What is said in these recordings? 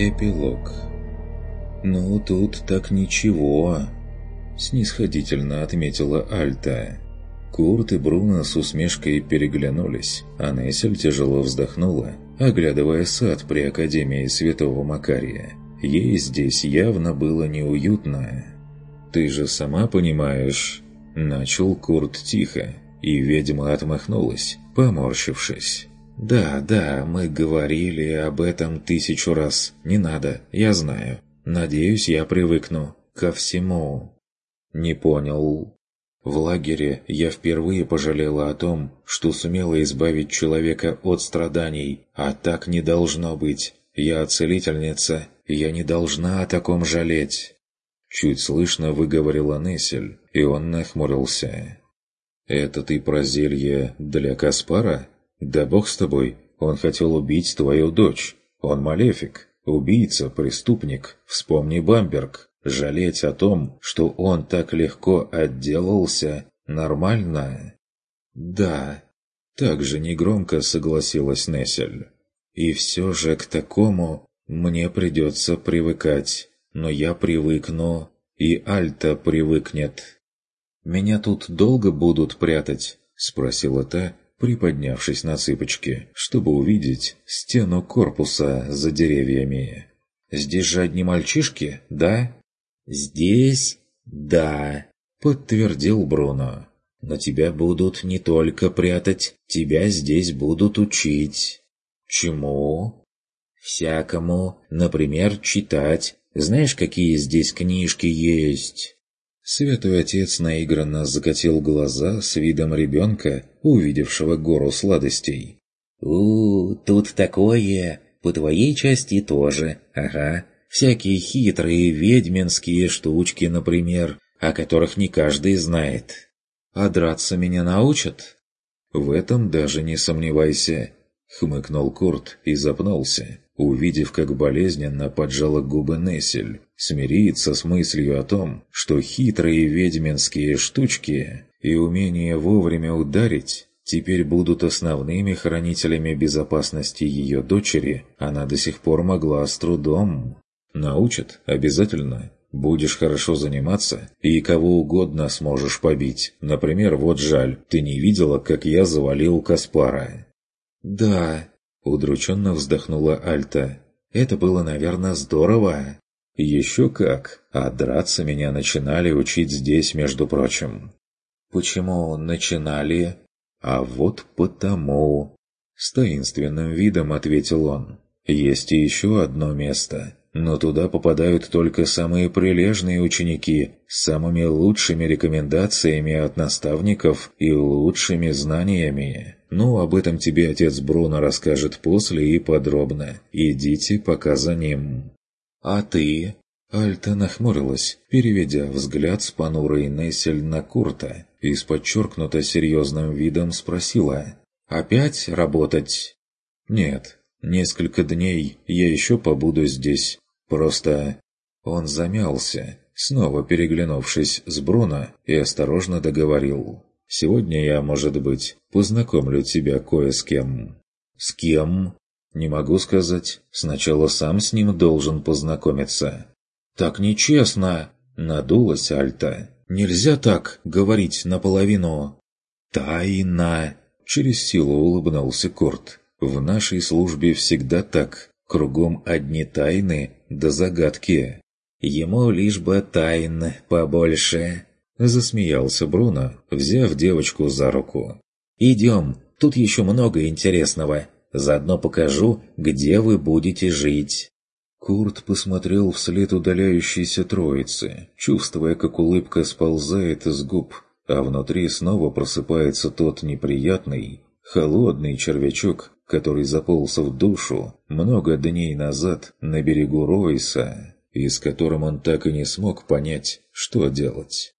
Эпилог «Ну, тут так ничего», — снисходительно отметила Альта. Курт и Бруно с усмешкой переглянулись, а Нессель тяжело вздохнула, оглядывая сад при Академии Святого Макария. Ей здесь явно было неуютно. «Ты же сама понимаешь...» — начал Курт тихо, и ведьма отмахнулась, поморщившись. «Да, да, мы говорили об этом тысячу раз. Не надо, я знаю. Надеюсь, я привыкну ко всему». «Не понял». В лагере я впервые пожалела о том, что сумела избавить человека от страданий, а так не должно быть. Я целительница, я не должна о таком жалеть. Чуть слышно выговорила Нессель, и он нахмурился. «Это ты про зелье для Каспара?» «Да бог с тобой, он хотел убить твою дочь. Он малефик, убийца, преступник. Вспомни Бамберг. Жалеть о том, что он так легко отделался, нормально?» «Да», — так же негромко согласилась Нессель. «И все же к такому мне придется привыкать. Но я привыкну, и Альта привыкнет». «Меня тут долго будут прятать?» — спросила та, приподнявшись на цыпочки, чтобы увидеть стену корпуса за деревьями. «Здесь же одни мальчишки, да?» «Здесь? Да», — подтвердил Бруно. «Но тебя будут не только прятать, тебя здесь будут учить». «Чему?» «Всякому. Например, читать. Знаешь, какие здесь книжки есть?» Святой Отец наигранно закатил глаза с видом ребенка, увидевшего гору сладостей. у, тут такое! По твоей части тоже, ага. Всякие хитрые ведьминские штучки, например, о которых не каждый знает. А драться меня научат? В этом даже не сомневайся, хмыкнул Курт и запнулся увидев, как болезненно поджала губы Нессель, смириться с мыслью о том, что хитрые ведьминские штучки и умение вовремя ударить теперь будут основными хранителями безопасности ее дочери, она до сих пор могла с трудом. Научат обязательно. Будешь хорошо заниматься, и кого угодно сможешь побить. Например, вот жаль, ты не видела, как я завалил Каспара. «Да», Удрученно вздохнула Альта. «Это было, наверное, здорово». «Еще как! А драться меня начинали учить здесь, между прочим». «Почему начинали?» «А вот потому...» С таинственным видом ответил он. «Есть еще одно место, но туда попадают только самые прилежные ученики с самыми лучшими рекомендациями от наставников и лучшими знаниями. Ну, об этом тебе отец Бруно расскажет после и подробно. Идите пока за ним. А ты? Альта нахмурилась, переведя взгляд с понурой Нессель на Курта и с подчеркнуто серьезным видом спросила. «Опять работать?» «Нет, несколько дней я еще побуду здесь. Просто...» Он замялся, снова переглянувшись с Бруно и осторожно договорил. Сегодня я, может быть, познакомлю тебя кое с кем». «С кем?» «Не могу сказать. Сначала сам с ним должен познакомиться». «Так нечестно!» — надулась Альта. «Нельзя так говорить наполовину». «Тайна!» — через силу улыбнулся Корт. «В нашей службе всегда так. Кругом одни тайны да загадки. Ему лишь бы тайн побольше». Засмеялся Бруно, взяв девочку за руку. «Идем, тут еще много интересного. Заодно покажу, где вы будете жить». Курт посмотрел вслед удаляющейся троицы, чувствуя, как улыбка сползает из губ, а внутри снова просыпается тот неприятный, холодный червячок, который заполз в душу много дней назад на берегу Ройса, и с которым он так и не смог понять, что делать.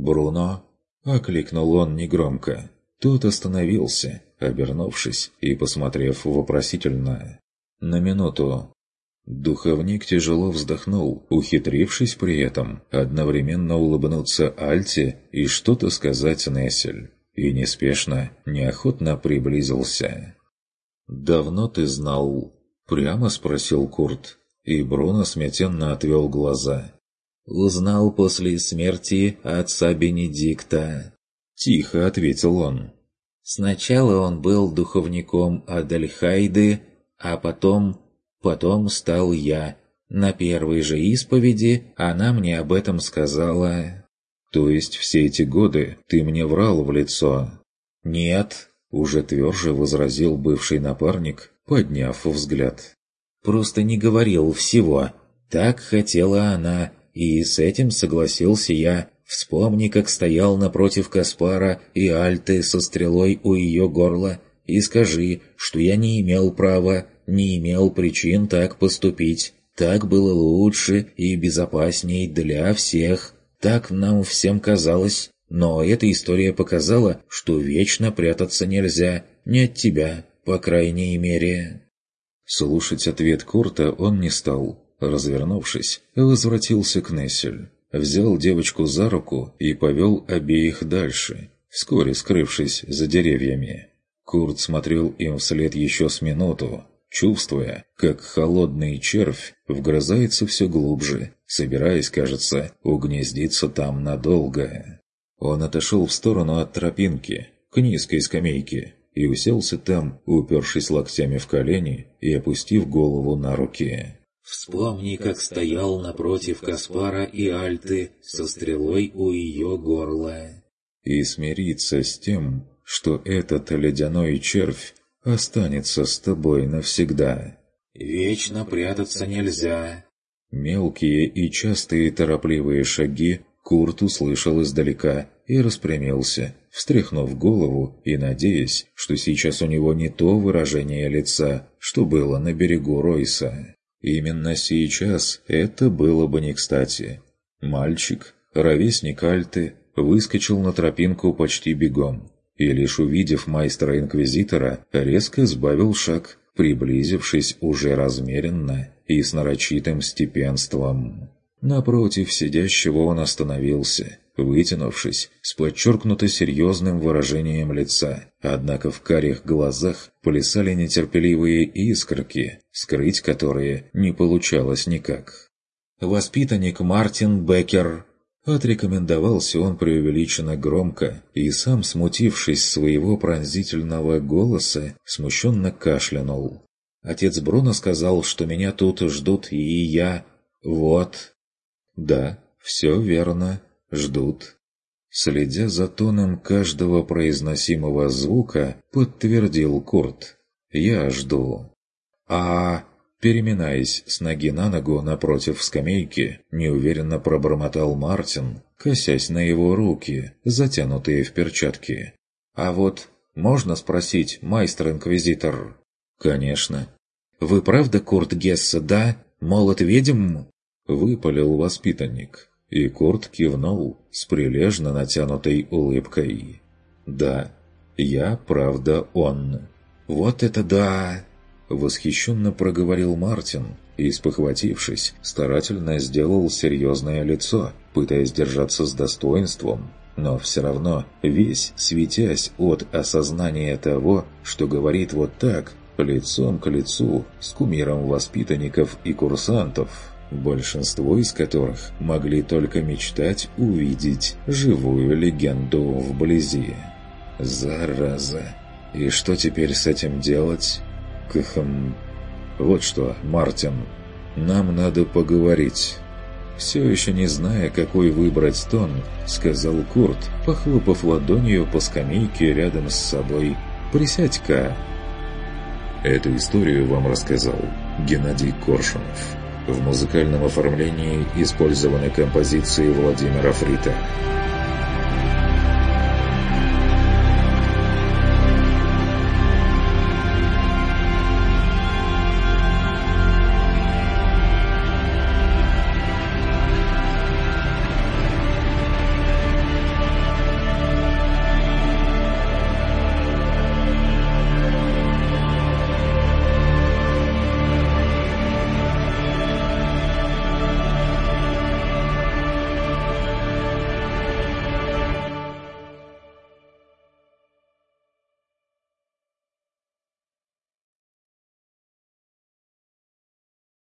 «Бруно!» — окликнул он негромко. Тот остановился, обернувшись и посмотрев вопросительно. «На минуту». Духовник тяжело вздохнул, ухитрившись при этом одновременно улыбнуться Альте и что-то сказать Нессель, и неспешно, неохотно приблизился. «Давно ты знал?» — прямо спросил Курт. и Бруно смятенно отвел глаза. «Узнал после смерти отца Бенедикта», — тихо ответил он. «Сначала он был духовником Адельхайды, а потом... потом стал я. На первой же исповеди она мне об этом сказала». «То есть все эти годы ты мне врал в лицо?» «Нет», — уже тверже возразил бывший напарник, подняв взгляд. «Просто не говорил всего. Так хотела она, и с этим согласился я. Вспомни, как стоял напротив Каспара и Альты со стрелой у ее горла, и скажи, что я не имел права, не имел причин так поступить. Так было лучше и безопасней для всех. Так нам всем казалось. Но эта история показала, что вечно прятаться нельзя, не от тебя, по крайней мере. Слушать ответ Курта он не стал. Развернувшись, возвратился к Нессель. Взял девочку за руку и повел обеих дальше, вскоре скрывшись за деревьями. Курт смотрел им вслед еще с минуту, чувствуя, как холодный червь вгрызается все глубже, собираясь, кажется, угнездиться там надолго. Он отошел в сторону от тропинки, к низкой скамейке, и уселся там, упершись локтями в колени и опустив голову на руки. «Вспомни, как стоял напротив Каспара и Альты со стрелой у ее горла». И смириться с тем, что этот ледяной червь останется с тобой навсегда. «Вечно прятаться нельзя». Мелкие и частые торопливые шаги Курт услышал издалека и распрямился, встряхнув голову и надеясь, что сейчас у него не то выражение лица, что было на берегу Ройса. Именно сейчас это было бы не кстати. Мальчик, ровесник Альты, выскочил на тропинку почти бегом, и лишь увидев майстра-инквизитора, резко сбавил шаг, приблизившись уже размеренно и с нарочитым степенством. Напротив сидящего он остановился, вытянувшись, с подчеркнуто серьезным выражением лица. Однако в карих глазах плясали нетерпеливые искорки, скрыть которые не получалось никак. «Воспитанник Мартин Беккер», Отрекомендовался он преувеличенно громко, и сам, смутившись своего пронзительного голоса, смущенно кашлянул. Отец Бруно сказал, что меня тут ждут, и я... Вот, да, все верно, ждут. Следя за тоном каждого произносимого звука, подтвердил Курт. «Я жду». «А...» Переминаясь с ноги на ногу напротив скамейки, неуверенно пробормотал Мартин, косясь на его руки, затянутые в перчатки. «А вот можно спросить, майстер-инквизитор?» «Конечно». «Вы правда Курт Гесса, да? Молот ведьм?» выпалил воспитанник, и Курт кивнул с прилежно натянутой улыбкой. «Да, я правда он». «Вот это да!» Восхищенно проговорил Мартин и, спохватившись, старательно сделал серьезное лицо, пытаясь держаться с достоинством, но все равно весь светясь от осознания того, что говорит вот так, лицом к лицу с кумиром воспитанников и курсантов большинство из которых могли только мечтать увидеть живую легенду вблизи. Зараза! И что теперь с этим делать? Кхм... Вот что, Мартин, нам надо поговорить. Все еще не зная, какой выбрать тон, сказал Курт, похлопав ладонью по скамейке рядом с собой. «Присядь-ка». Эту историю вам рассказал Геннадий Коршунов. В музыкальном оформлении использованы композиции Владимира Фрита.